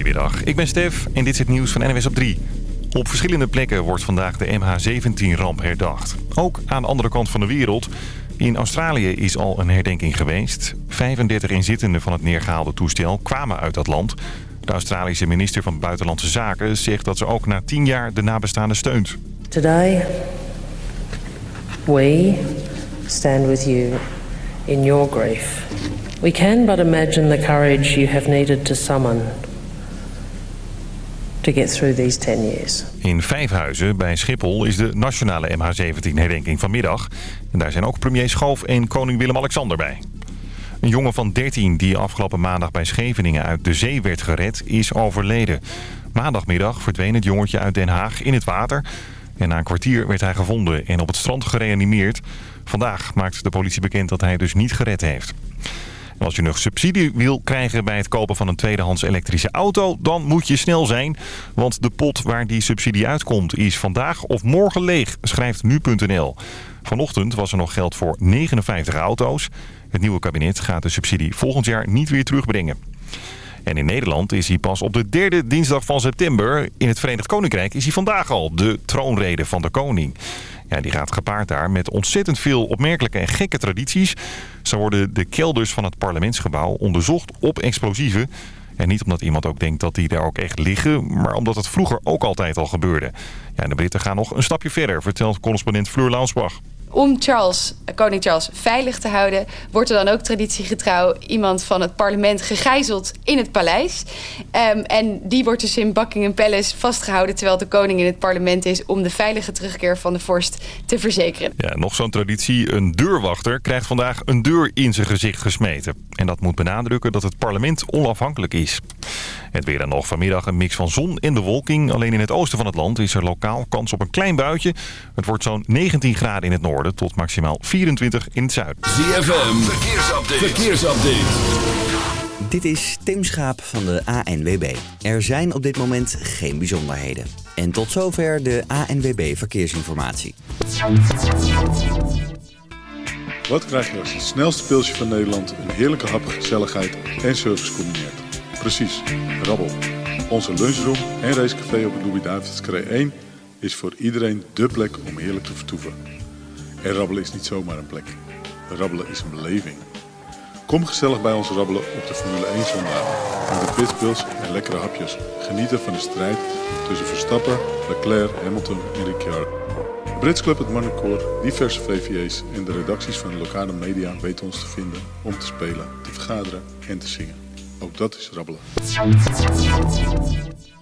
Goedemiddag, ik ben Stef en dit is het nieuws van NWS op 3. Op verschillende plekken wordt vandaag de MH17-ramp herdacht. Ook aan de andere kant van de wereld. In Australië is al een herdenking geweest. 35 inzittenden van het neergehaalde toestel kwamen uit dat land. De Australische minister van Buitenlandse Zaken zegt dat ze ook na 10 jaar de nabestaanden steunt. Today, we stand with you in your grief. We can but imagine the courage you have needed to summon to get through these 10 years. In Vijfhuizen bij Schiphol is de nationale MH17-herdenking vanmiddag. En daar zijn ook premier Schoof en koning Willem-Alexander bij. Een jongen van 13 die afgelopen maandag bij Scheveningen uit de zee werd gered, is overleden. Maandagmiddag verdween het jongetje uit Den Haag in het water. En na een kwartier werd hij gevonden en op het strand gereanimeerd. Vandaag maakt de politie bekend dat hij dus niet gered heeft. Als je nog subsidie wil krijgen bij het kopen van een tweedehands elektrische auto... dan moet je snel zijn, want de pot waar die subsidie uitkomt is vandaag of morgen leeg, schrijft nu.nl. Vanochtend was er nog geld voor 59 auto's. Het nieuwe kabinet gaat de subsidie volgend jaar niet weer terugbrengen. En in Nederland is hij pas op de derde dinsdag van september. In het Verenigd Koninkrijk is hij vandaag al, de troonrede van de koning. Ja, die gaat gepaard daar met ontzettend veel opmerkelijke en gekke tradities. Zo worden de kelders van het parlementsgebouw onderzocht op explosieven. En niet omdat iemand ook denkt dat die daar ook echt liggen, maar omdat het vroeger ook altijd al gebeurde. Ja, de Britten gaan nog een stapje verder, vertelt correspondent Fleur Launsbach om Charles, koning Charles veilig te houden... wordt er dan ook traditiegetrouw iemand van het parlement gegijzeld in het paleis. Um, en die wordt dus in Buckingham Palace vastgehouden... terwijl de koning in het parlement is... om de veilige terugkeer van de vorst te verzekeren. Ja, nog zo'n traditie. Een deurwachter krijgt vandaag een deur in zijn gezicht gesmeten. En dat moet benadrukken dat het parlement onafhankelijk is. Het weer dan nog vanmiddag een mix van zon en de wolking. Alleen in het oosten van het land is er lokaal kans op een klein buitje. Het wordt zo'n 19 graden in het noorden tot maximaal 24 in het zuiden. ZFM, verkeersupdate. verkeersupdate. Dit is Tim Schaap van de ANWB. Er zijn op dit moment geen bijzonderheden. En tot zover de ANWB Verkeersinformatie. Wat krijg je als het snelste pilsje van Nederland... een heerlijke hap, gezelligheid en service combineert? Precies, rabbel. Onze lunchroom en racecafé op de Louis-David's 1... is voor iedereen dé plek om heerlijk te vertoeven. En rabbelen is niet zomaar een plek. Rabbelen is een beleving. Kom gezellig bij ons rabbelen op de Formule 1 zondag. Met de pitbulls en lekkere hapjes. Genieten van de strijd tussen Verstappen, Leclerc, Hamilton en Ricciardo. Brits Club, het Monaco, diverse VVA's en de redacties van de lokale media weten ons te vinden om te spelen, te vergaderen en te zingen. Ook dat is rabbelen.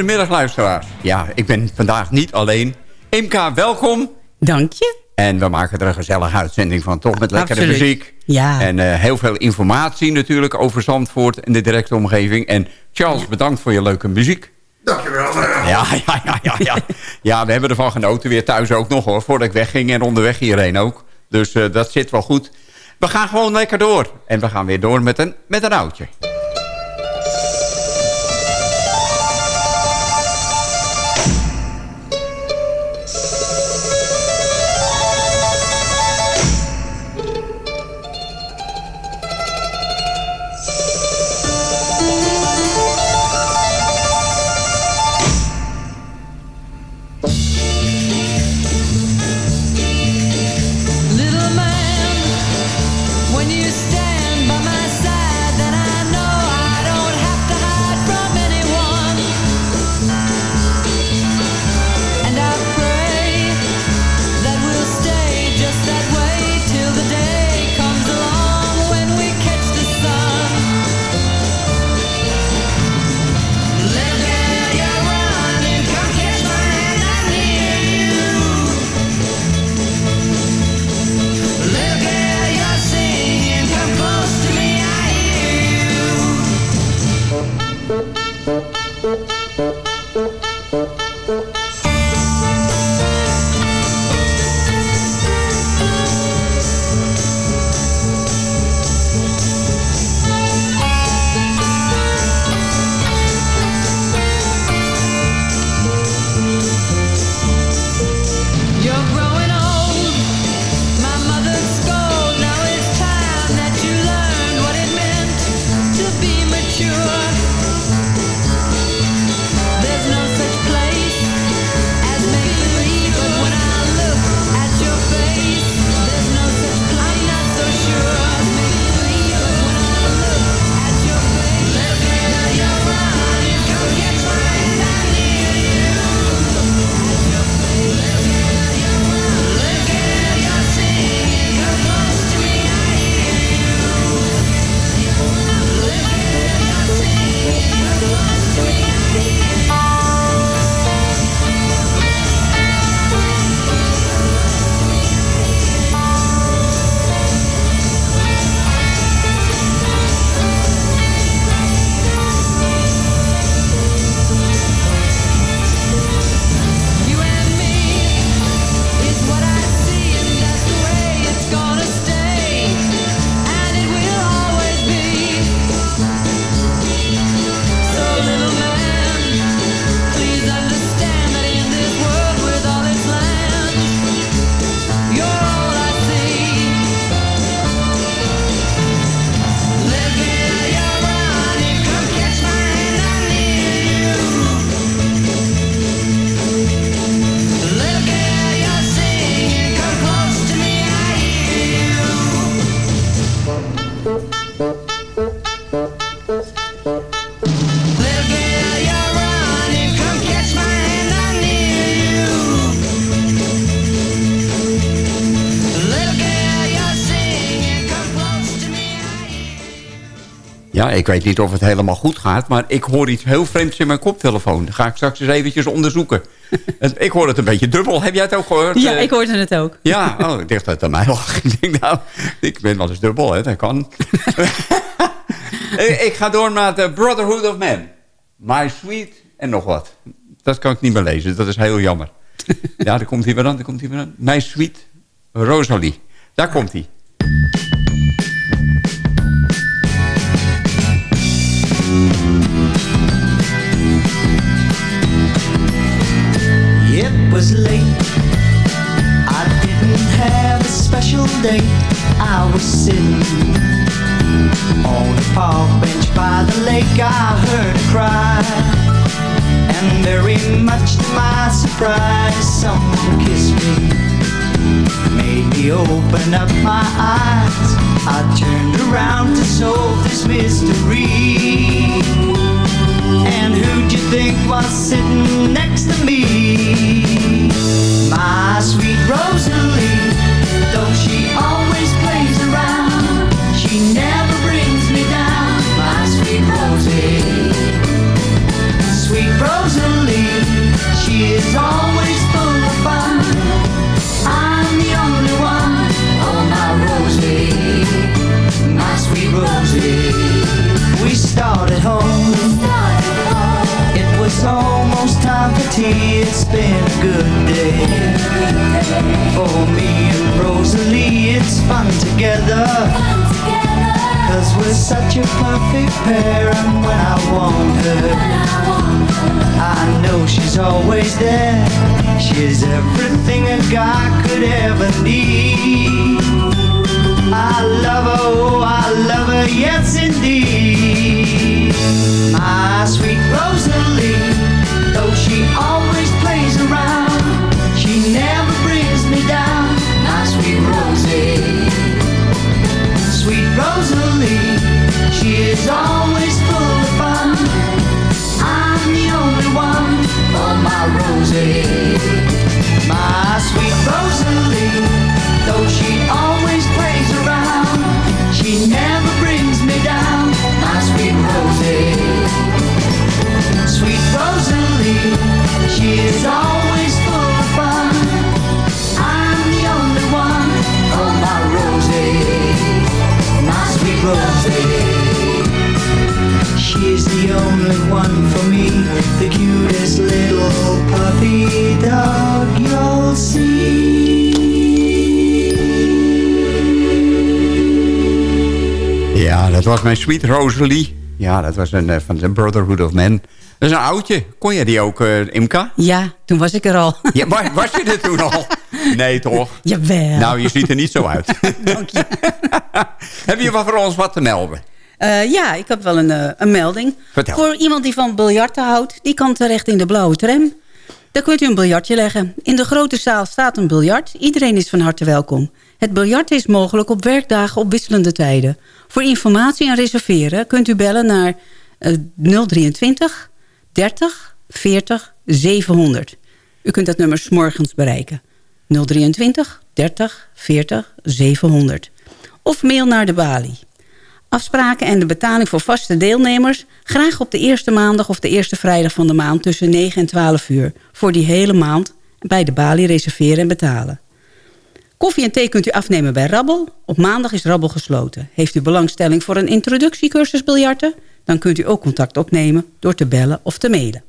Goedemiddag luisteraars. Ja, ik ben vandaag niet alleen. Imka, welkom. Dank je. En we maken er een gezellige uitzending van, toch? Met lekkere muziek. Ja. En eh, heel veel informatie natuurlijk over Zandvoort en de directe omgeving. En Charles, bedankt voor je leuke muziek. Dankjewel. Eh. Ja, ja, ja, ja, ja. ja, we hebben ervan genoten. Weer thuis ook nog hoor, voordat ik wegging en onderweg hierheen ook. Dus eh, dat zit wel goed. We gaan gewoon lekker door. En we gaan weer door met een, met een oudje. Ja, ik weet niet of het helemaal goed gaat, maar ik hoor iets heel vreemds in mijn koptelefoon. Dat ga ik straks eens eventjes onderzoeken. Ik hoor het een beetje dubbel. Heb jij het ook gehoord? Ja, Eh, ik hoorde het ook. Ja, oh, ik dacht dat het aan mij lag. Ik denk, nou, ik ben wel eens dubbel, hè, dat kan. ik, ik ga door naar de Brotherhood of Man. My Sweet en nog wat. Dat kan ik niet meer lezen, dat is heel jammer. ja, daar komt hij weer aan, daar komt hij weer aan. My Sweet Rosalie. Daar komt hij. Up my eyes. I turned around to solve this mystery. And who'd you think was sitting next to me? My sweet Rosalie, It's fun together. Cause we're such a perfect pair. And when I want her, I know she's always there. She's everything a guy could ever need. I love her, oh, I love her, yes indeed. My sweet Rosalie, though she always my Rosie, my sweet Rosalie, was mijn Sweet Rosalie. Ja, dat was een, eh, van de Brotherhood of Men. Dat is een oudje. Kon je die ook, eh, Imka? Ja, toen was ik er al. Ja, was, was je er toen al? Nee, toch? Jawel. Nou, je ziet er niet zo uit. Dank je. Heb je wat voor ons wat te melden? Eh, ja, ik heb wel een, eh, een melding. Vertel. Voor iemand die van biljarten houdt, die kan terecht in de blauwe tram. Daar kunt u een biljartje leggen. In de grote zaal staat een biljart. Iedereen is van harte welkom. Het biljarten is mogelijk op werkdagen op wisselende tijden. Voor informatie en reserveren kunt u bellen naar eh, 023 30 40 700. U kunt dat nummer 's morgens bereiken. 023 30 40 700. Of mail naar de balie. Afspraken en de betaling voor vaste deelnemers... graag op de eerste maandag of de eerste vrijdag van de maand... tussen 9 en 12 uur. Voor die hele maand bij de balie reserveren en betalen. Koffie en thee kunt u afnemen bij Rabbel. Op maandag is Rabbel gesloten. Heeft u belangstelling voor een introductiecursus biljarten? Dan kunt u ook contact opnemen door te bellen of te mailen.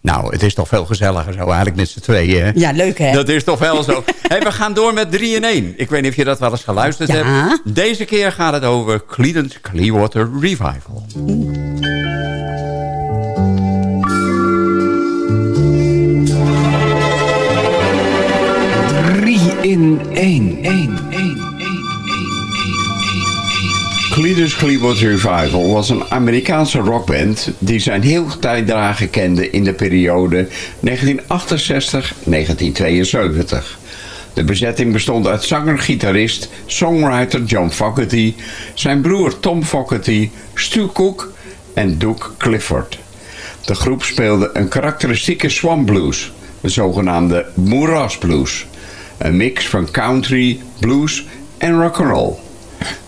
Nou, het is toch veel gezelliger zo eigenlijk met z'n tweeën, hè? Ja, leuk hè? Dat is toch wel zo. hey, we gaan door met 3 in 1. Ik weet niet of je dat wel eens geluisterd Ja. hebt. Deze keer gaat het over Creedence Clearwater Revival. In één. Creedence Clearwater Revival was een Amerikaanse rockband die zijn heel tijddragen kende in de periode 1968-1972. De bezetting bestond uit zanger, gitarist, songwriter John Fogerty, zijn broer Tom Fogerty, Stu Cook en Duke Clifford. De groep speelde een karakteristieke swamp blues, de zogenaamde moeras blues. Een mix van country, blues en rock'n'roll.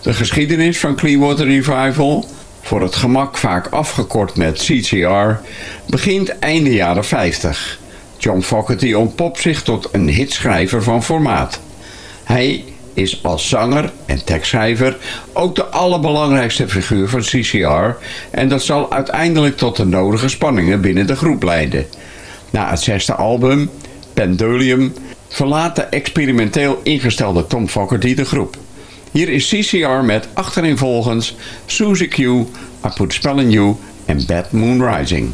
De geschiedenis van Clearwater Revival voor het gemak vaak afgekort met CCR, begint einde jaren 50. John Fogerty ontpopt zich tot een hitschrijver van formaat. Hij is als zanger en tekstschrijver ook de allerbelangrijkste figuur van CCR en dat zal uiteindelijk tot de nodige spanningen binnen de groep leiden. Na het zesde album, Pendulum, verlaat de experimenteel ingestelde Tom Fogerty de groep. Hier is CCR met achtereenvolgens Suzy Q, I Put Spell You en Bad Moon Rising.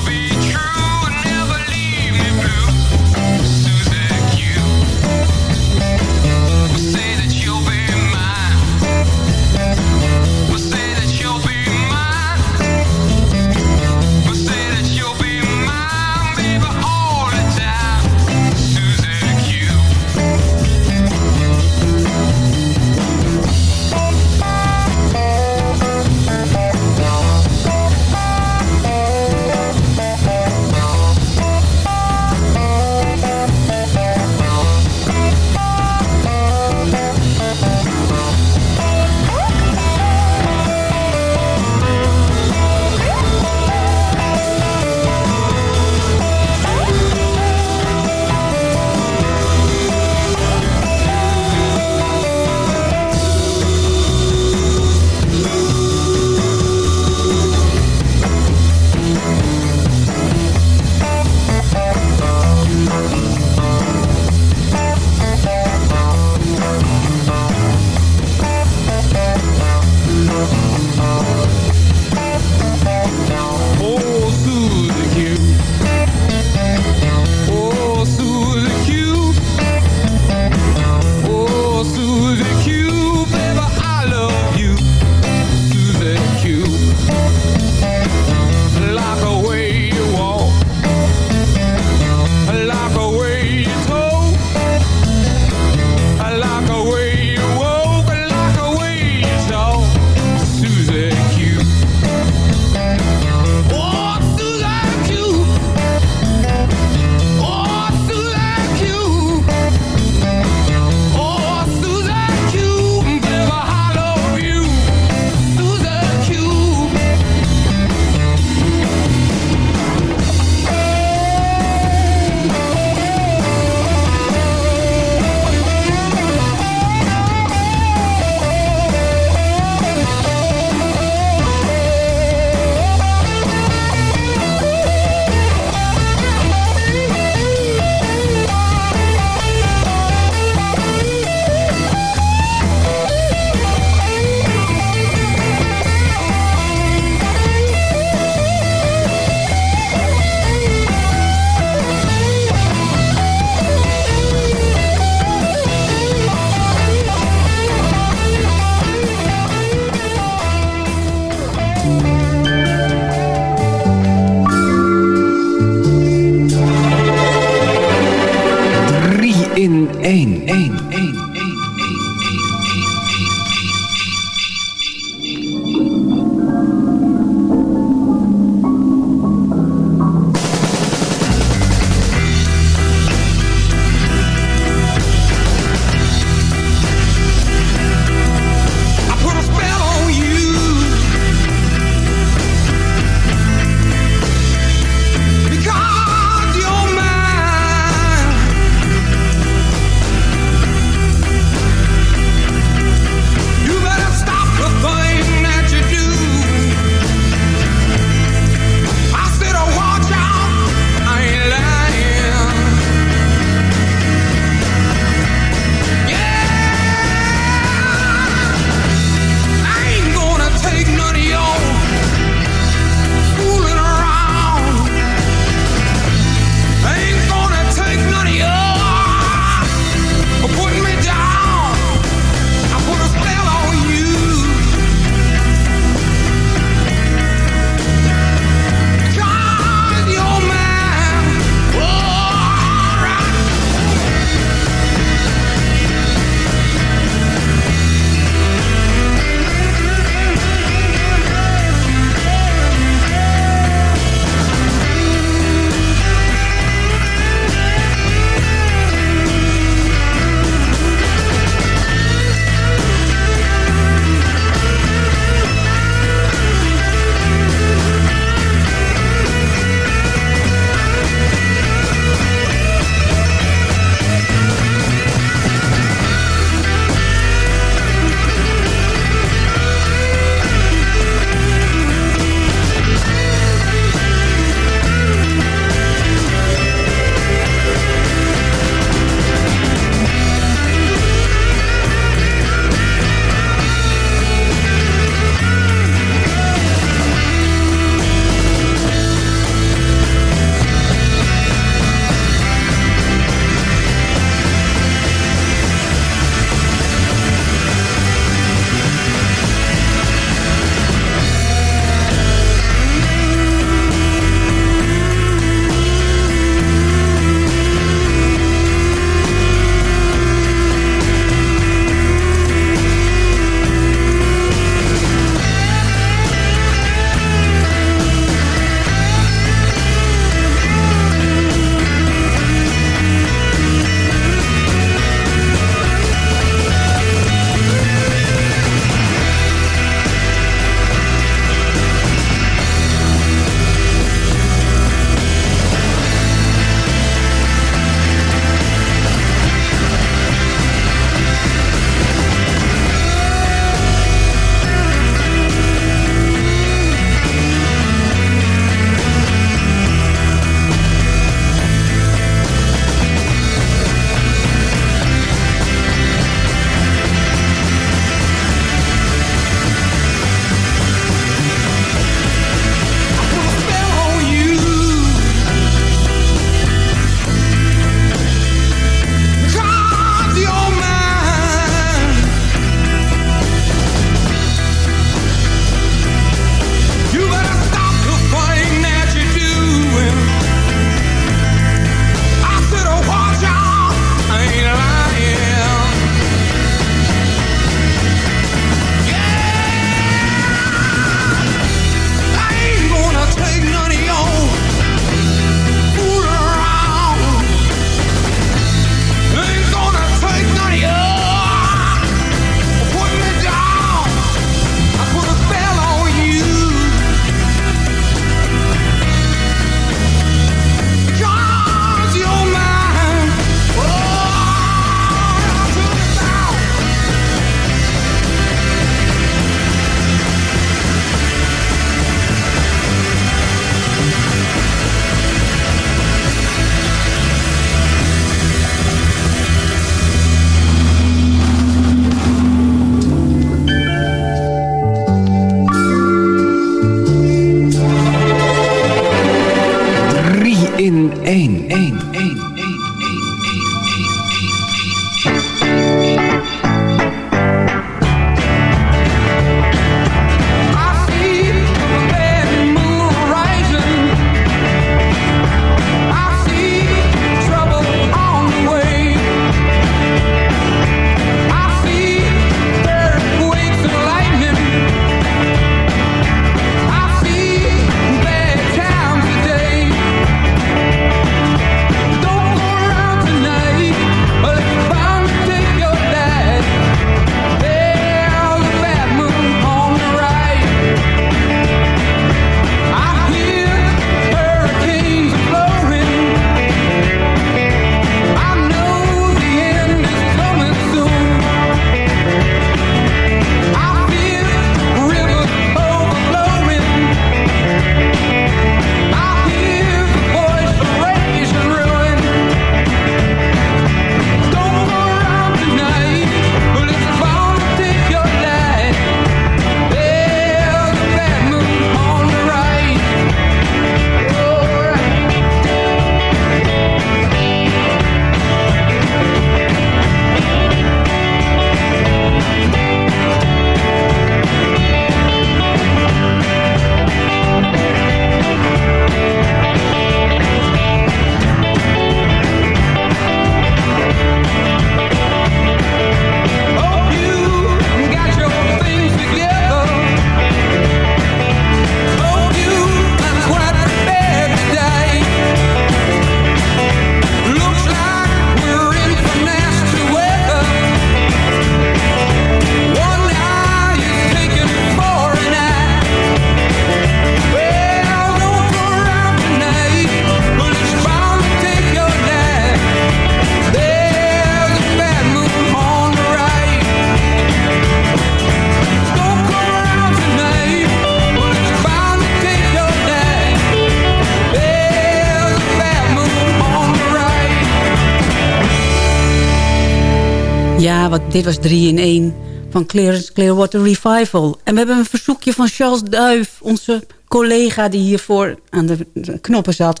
Dit was 3 in 1 van Clearance Clearwater Revival. En we hebben een verzoekje van Charles Duif, onze collega die hiervoor aan de knoppen zat.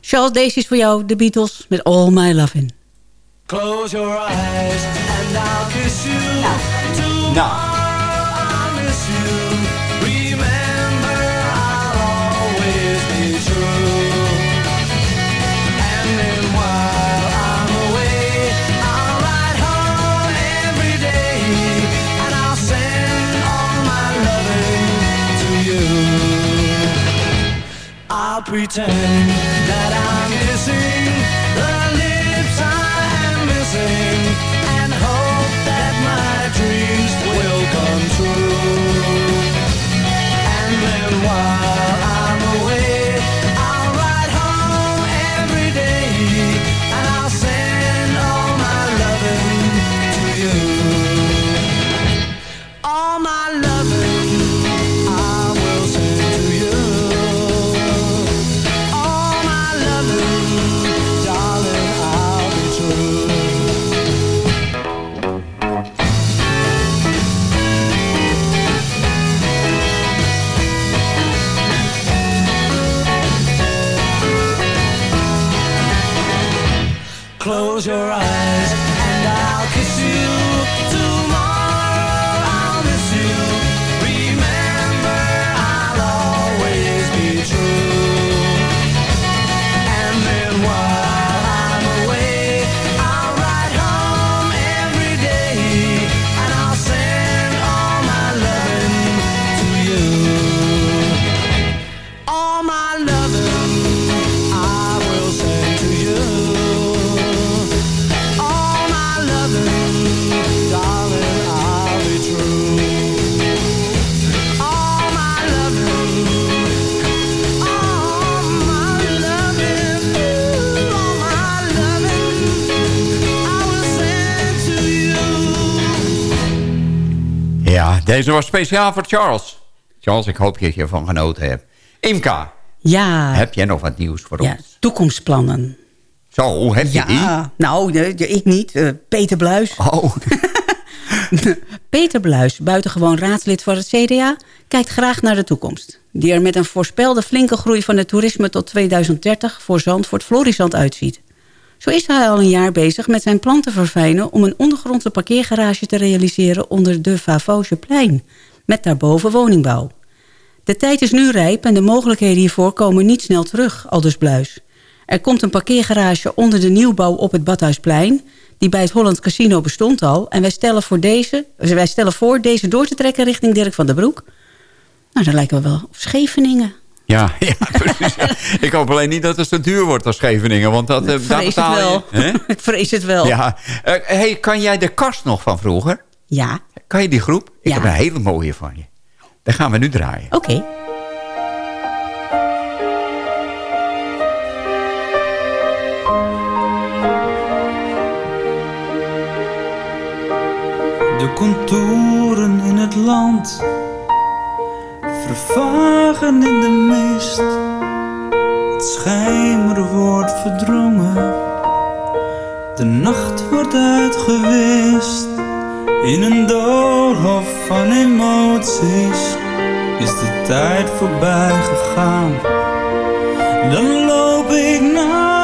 Charles, deze is voor jou, de Beatles, met All My Lovin'. Close your eyes and I'll kiss you. Nou, pretend that I'm missing Close your eyes deze was speciaal voor Charles. Charles, ik hoop dat je ervan genoten hebt. Imka, Ja, heb jij nog wat nieuws voor ja ons? toekomstplannen. Zo, heb je die? Ja, nou, de- de- ik niet. eh, Peter Bluis. Oh, Peter Bluis, buitengewoon raadslid voor het CDA... kijkt graag naar de toekomst. Die er met een voorspelde flinke groei van het toerisme tot 2030... voor Zandvoort florissant uitziet. Zo is hij al een jaar bezig met zijn plan te verfijnen... om een ondergrondse parkeergarage te realiseren onder de Vavausjeplein... met daarboven woningbouw. De tijd is nu rijp en de mogelijkheden hiervoor komen niet snel terug, aldus Bluis. Er komt een parkeergarage onder de nieuwbouw op het Badhuisplein... die bij het Holland Casino bestond al. En wij stellen, voor deze, wij stellen voor deze door te trekken richting Dirk van der Broek. Nou, dan lijken we wel op Scheveningen. Ja, ja precies. Ik hoop alleen niet dat het zo duur wordt als Scheveningen. Want dat, eh, Ik daar vrees het betaal wel. Ik vrees het wel. Ja. Eh, hey, kan jij de kast nog van vroeger? Ja, Kan je die groep? Ik Ja. heb een hele mooie van je. Dan gaan we nu draaien. oké. De contouren in het land vervagen in de mist. Het schijmer wordt verdrongen, de nacht wordt uitgewist. In een doolhof van emoties is de tijd voorbij gegaan. Dan loop ik naar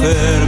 ver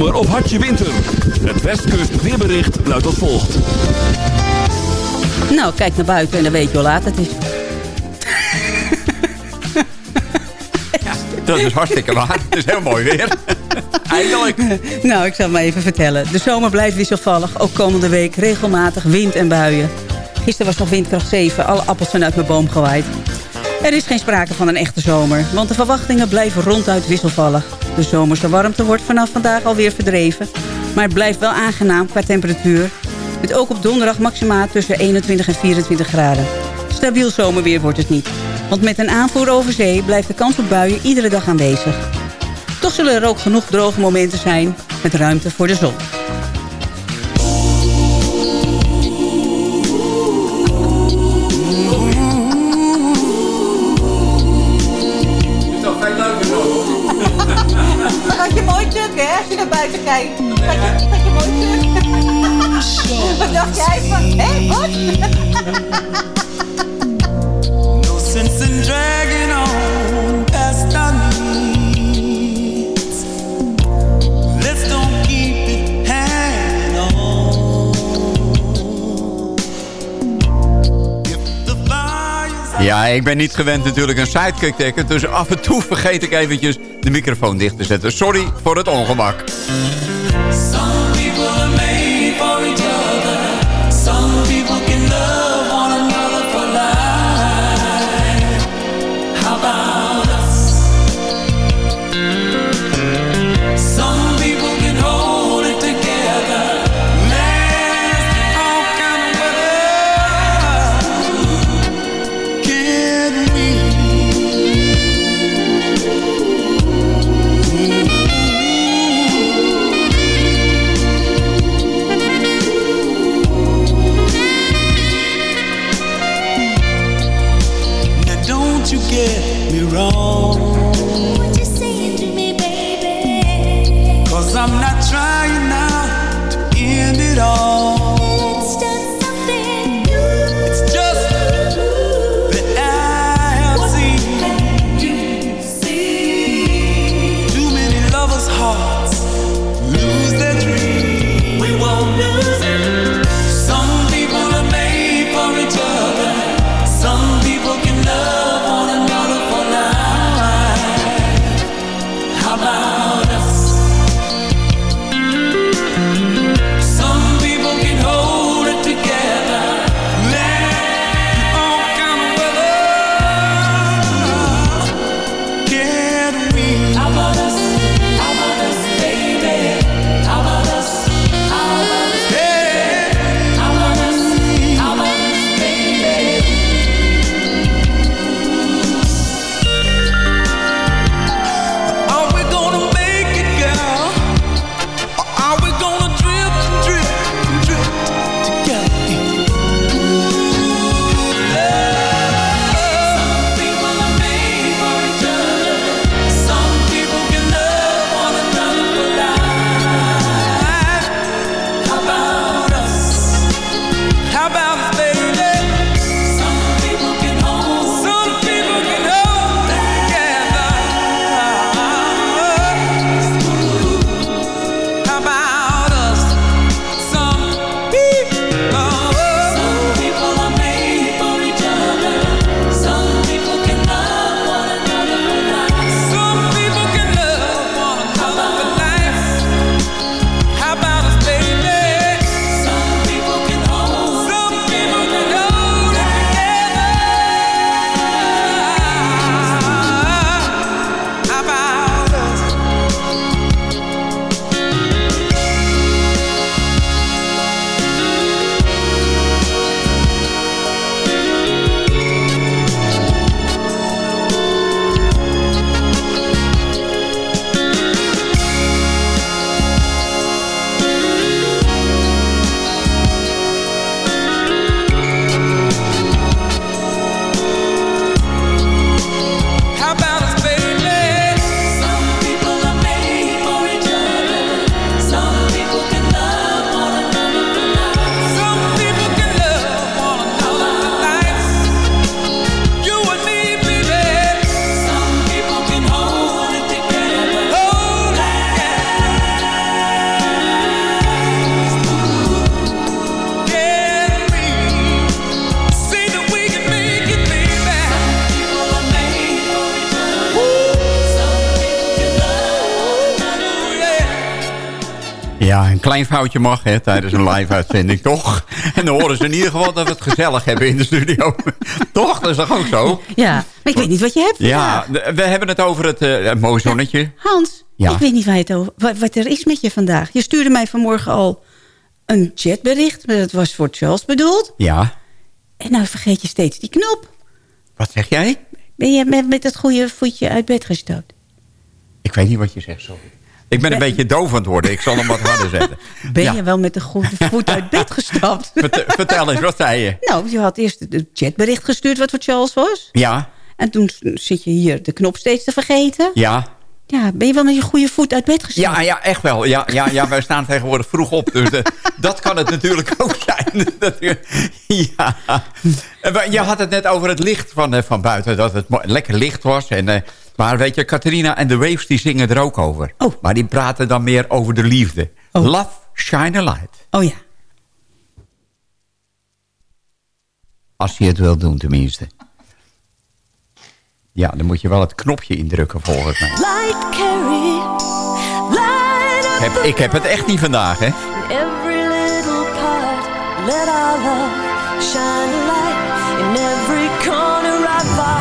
Zomer of hartje winter. Het Westkust weerbericht luidt als volgt. Nou, kijk naar buiten en dan weet je hoe laat het is. Dat is hartstikke waar. Het is heel mooi weer. Eindelijk. Nou, ik zal het maar even vertellen. De zomer blijft wisselvallig. Ook komende week regelmatig wind en buien. Gisteren was nog windkracht 7. Alle appels zijn uit mijn boom gewaaid. Er is geen sprake van een echte zomer. Want de verwachtingen blijven ronduit wisselvallig. De zomerse warmte wordt vanaf vandaag alweer verdreven. Maar het blijft wel aangenaam qua temperatuur. Met ook op donderdag maxima tussen 21 en 24 graden. Stabiel zomerweer wordt het niet. Want met een aanvoer over zee blijft de kans op buien iedere dag aanwezig. Toch zullen er ook genoeg droge momenten zijn met ruimte voor de zon. Wat dacht jij van, hé, wat? No on Ja, ik ben niet gewend natuurlijk een sidekick tikken. Dus af en toe vergeet ik eventjes de microfoon dicht te zetten. Sorry voor het ongemak. Een klein foutje mag hè, tijdens een live-uitzending, toch? En dan horen ze in ieder geval dat we het gezellig hebben in de studio. toch? Dat is toch ook zo? Ja, maar ik weet niet wat je hebt Ja, vandaag. we hebben het over het het mooie zonnetje. Hans, Ja. ik weet niet waar je het over, wat, wat er is met je vandaag. Je stuurde mij vanmorgen al een chatbericht. maar Dat was voor Charles bedoeld. Ja, En nou vergeet je steeds die knop. wat zeg jij? Ben je met, met dat goede voetje uit bed gestapt? Ik weet niet wat je zegt, sorry. Ik ben een beetje doof aan het worden. Ik zal hem wat harder zetten. Ben Ja. je wel met de goede voet uit bed gestapt? Vert- vertel eens, wat zei je? Nou, je had eerst het chatbericht gestuurd wat voor Charles was. Ja, En toen zit je hier de knop steeds te vergeten. ja. Ja, ben je wel met je goede voet uit bed gestapt? Ja, ja, echt wel. Ja, ja, ja, wij staan tegenwoordig vroeg op. Dus eh, dat kan het natuurlijk ook zijn. Ja. En we- Je had het net over het licht van, eh, van buiten. Dat het lekker licht was. En, eh, maar weet je, Catharina en de Waves die zingen er ook over. Oh. Maar die praten dan meer over de liefde. Love, shine a light. Oh ja. Als je het wil doen tenminste. Ja, dan moet je wel het knopje indrukken volgens mij. Light carry, light Ik heb, ik heb het echt niet vandaag, hè? every little part. Let our love shine a light in every corner of our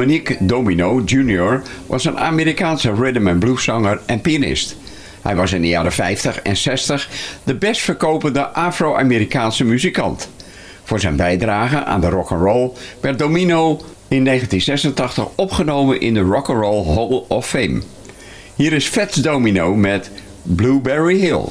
Dominique Domino Jr. was een Amerikaanse rhythm and blueszanger en pianist. Hij was in de jaren 50 en 60 de best verkopende Afro-Amerikaanse muzikant. Voor zijn bijdrage aan de rock and roll werd Domino in 1986 opgenomen in de Rock and Roll Hall of Fame. Hier is Fats Domino met Blueberry Hill.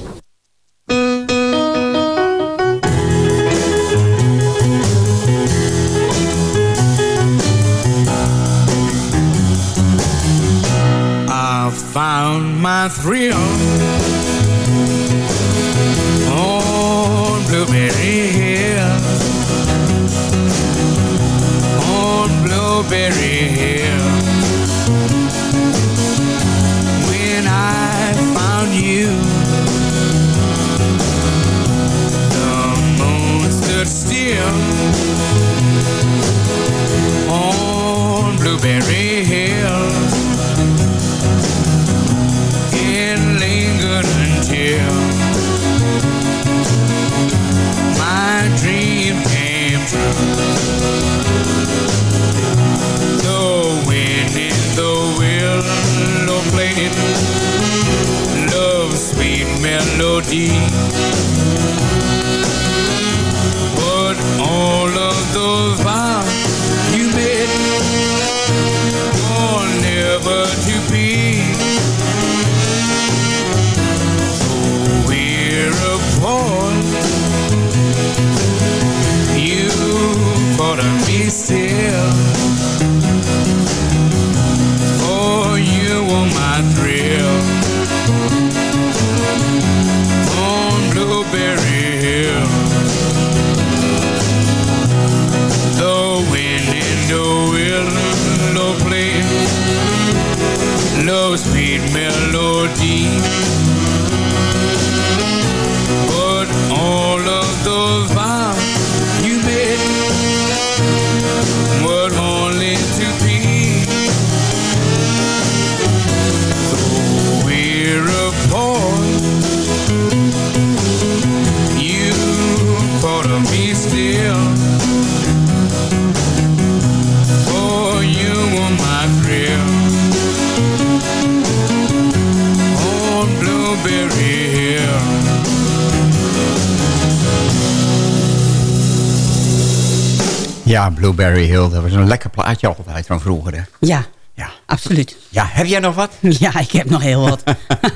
down my thrill on Blueberry Hill. On Blueberry Hill. When I found you, the moon stood still. Blueberry Hill, dat was een lekker plaatje altijd van vroeger. Hè? Ja, ja, absoluut. Ja, heb jij nog wat? Ja, ik heb nog heel wat.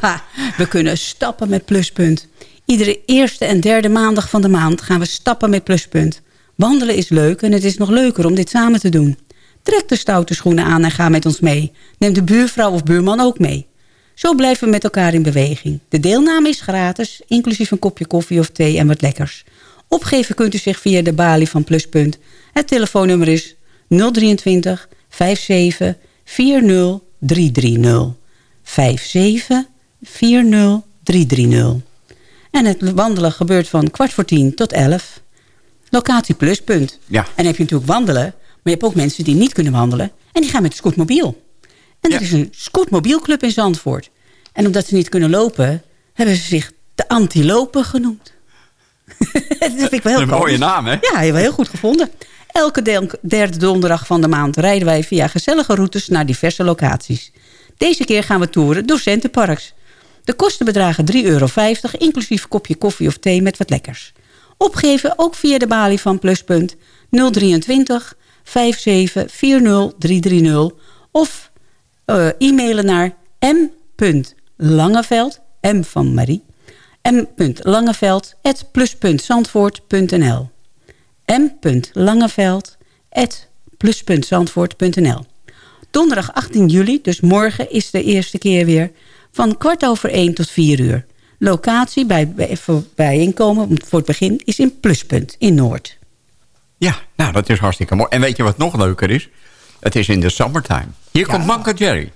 we kunnen stappen met Pluspunt. Iedere eerste en derde maandag van de maand gaan we stappen met Pluspunt. Wandelen is leuk en het is nog leuker om dit samen te doen. Trek de stoute schoenen aan en ga met ons mee. Neem de buurvrouw of buurman ook mee. Zo blijven we met elkaar in beweging. De deelname is gratis, inclusief een kopje koffie of thee en wat lekkers. Opgeven kunt u zich via de balie van Pluspunt. Het telefoonnummer is 023 57 40 330. 57 40 330. En het wandelen gebeurt van kwart voor tien tot elf. Locatie Pluspunt. Ja. En dan heb je natuurlijk wandelen. Maar je hebt ook mensen die niet kunnen wandelen. En die gaan met de scootmobiel. En er is een scootmobielclub in Zandvoort. En omdat ze niet kunnen lopen... hebben ze zich de antilopen genoemd. dat vind ik wel heel Een mooie naam, hè? Ja, heel goed gevonden. Elke derde donderdag van de maand rijden wij via gezellige routes naar diverse locaties. Deze keer gaan we toeren door Centerparks. De kosten bedragen 3,50 euro, inclusief kopje koffie of thee met wat lekkers. Opgeven ook via de balie van Pluspunt 023 57 40 330 of eh, e-mailen naar m.langeveld, m van Marie, m.langeveld, m.langeveld, at plus.zandvoort.nl Donderdag 18 juli, dus morgen, is de eerste keer weer... van kwart over 1 tot 4 uur. Locatie bij, bij, voor bijeenkomen voor het begin is in Pluspunt in Noord. Ja, nou, dat is hartstikke mooi. En weet je wat nog leuker is? Het is in de summertime. Hier komt Manka Jerry.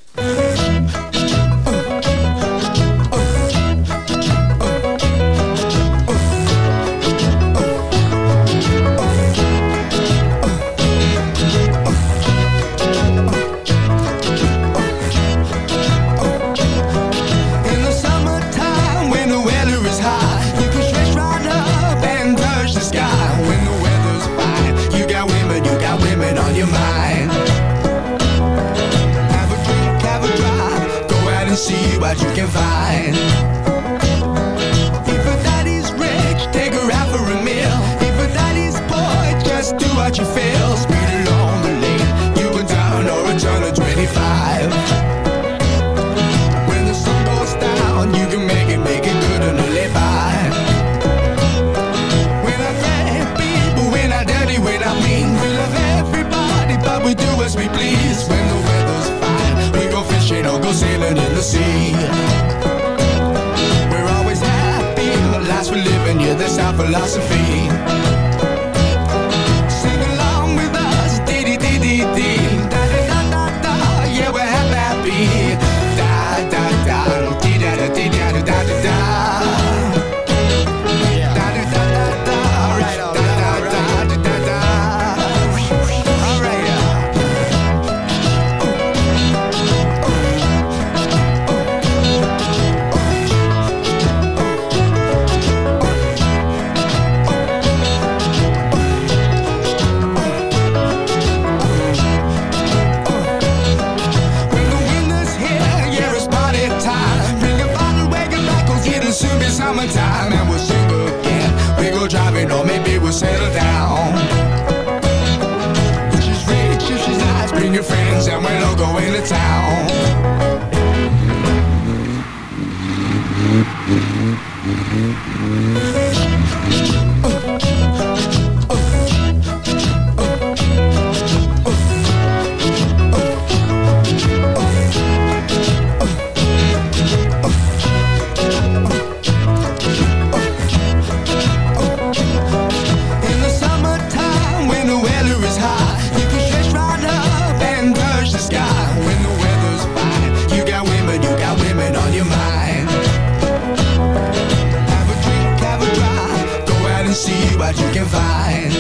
What you can find.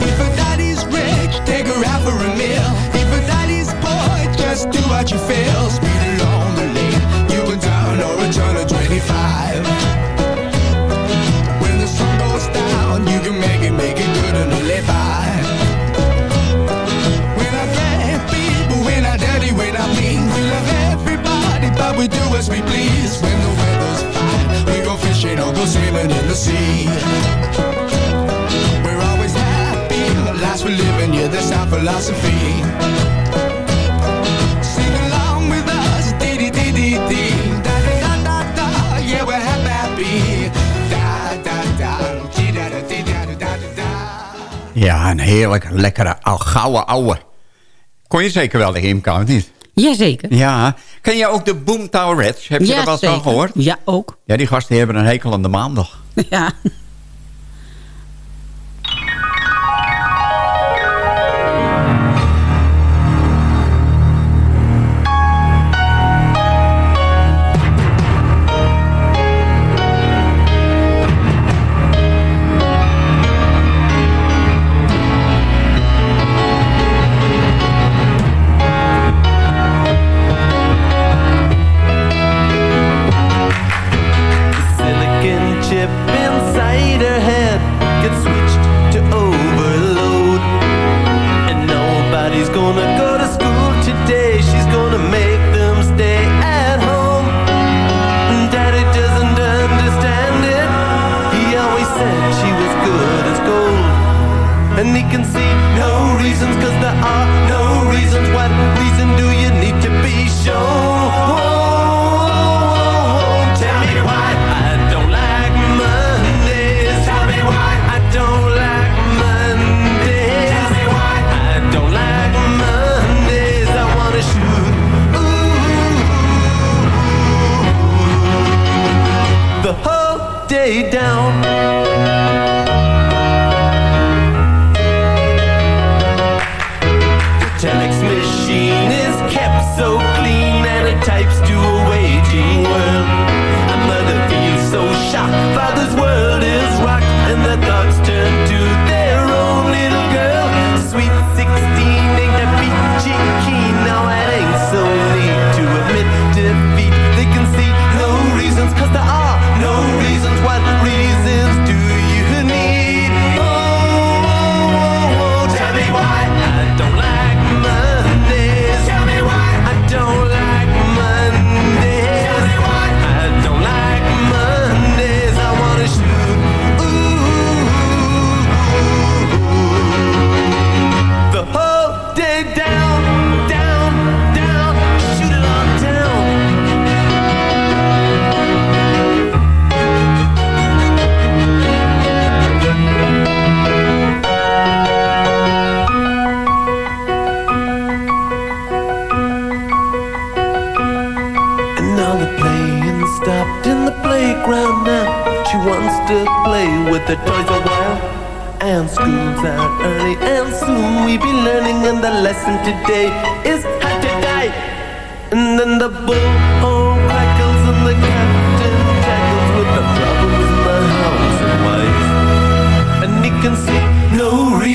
If a daddy's rich, take her out for a meal. If a daddy's poor, just do what you feel. Speed along the lane, you can down or a turn of 25. When the sun goes down, you can make it, make it good and live by. When I get people, when I daddy, when I mean, we love everybody, but we do as we please. When or go swimming in the sea. We're always happy, the lives we live in, yeah, that's our philosophy. Sing along with us, dee dee dee dee dee, da da da da da, yeah, we're happy, happy. Da da da, dee da da dee da da da da. Ja, een heerlijk, lekkere, al gouden ouwe. Kon je zeker wel de of niet? Jazeker. Ja. Ken je ook de Boomtown Reds? Heb je Ja, er wel eens van gehoord? Ja, ook. Ja, die gasten hebben een hekel aan de maandag. Ja.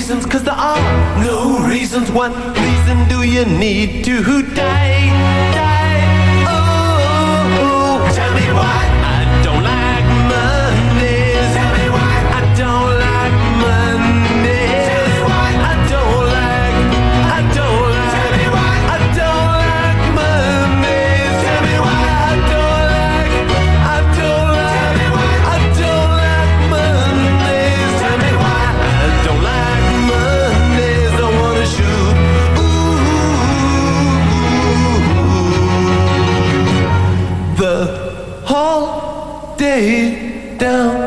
Reasons, cause there are no reasons. What reason do you need to die? Die. Down.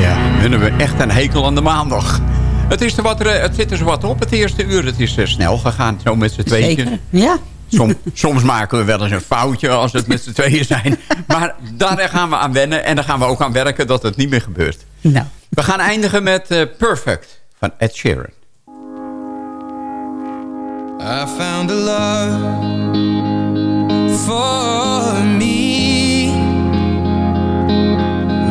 Ja, hun hebben echt een hekel aan de maandag. Het, is er wat, eh, het zit er zo wat op, het eerste uur. Het is eh, snel gegaan, zo met z'n tweeën. Zeker. Ja. Som, soms maken we wel eens een foutje als het met z'n tweeën zijn. Maar daar gaan we aan wennen. En daar gaan we ook aan werken dat het niet meer gebeurt. Nou. We gaan eindigen met eh, Perfect van Ed Sheeran. I found a love for me.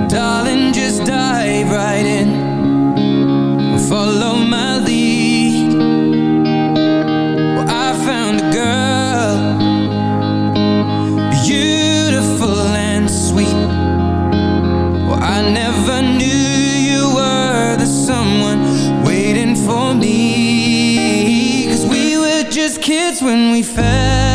Darling, just dive right in. Follow my lead. when we fell.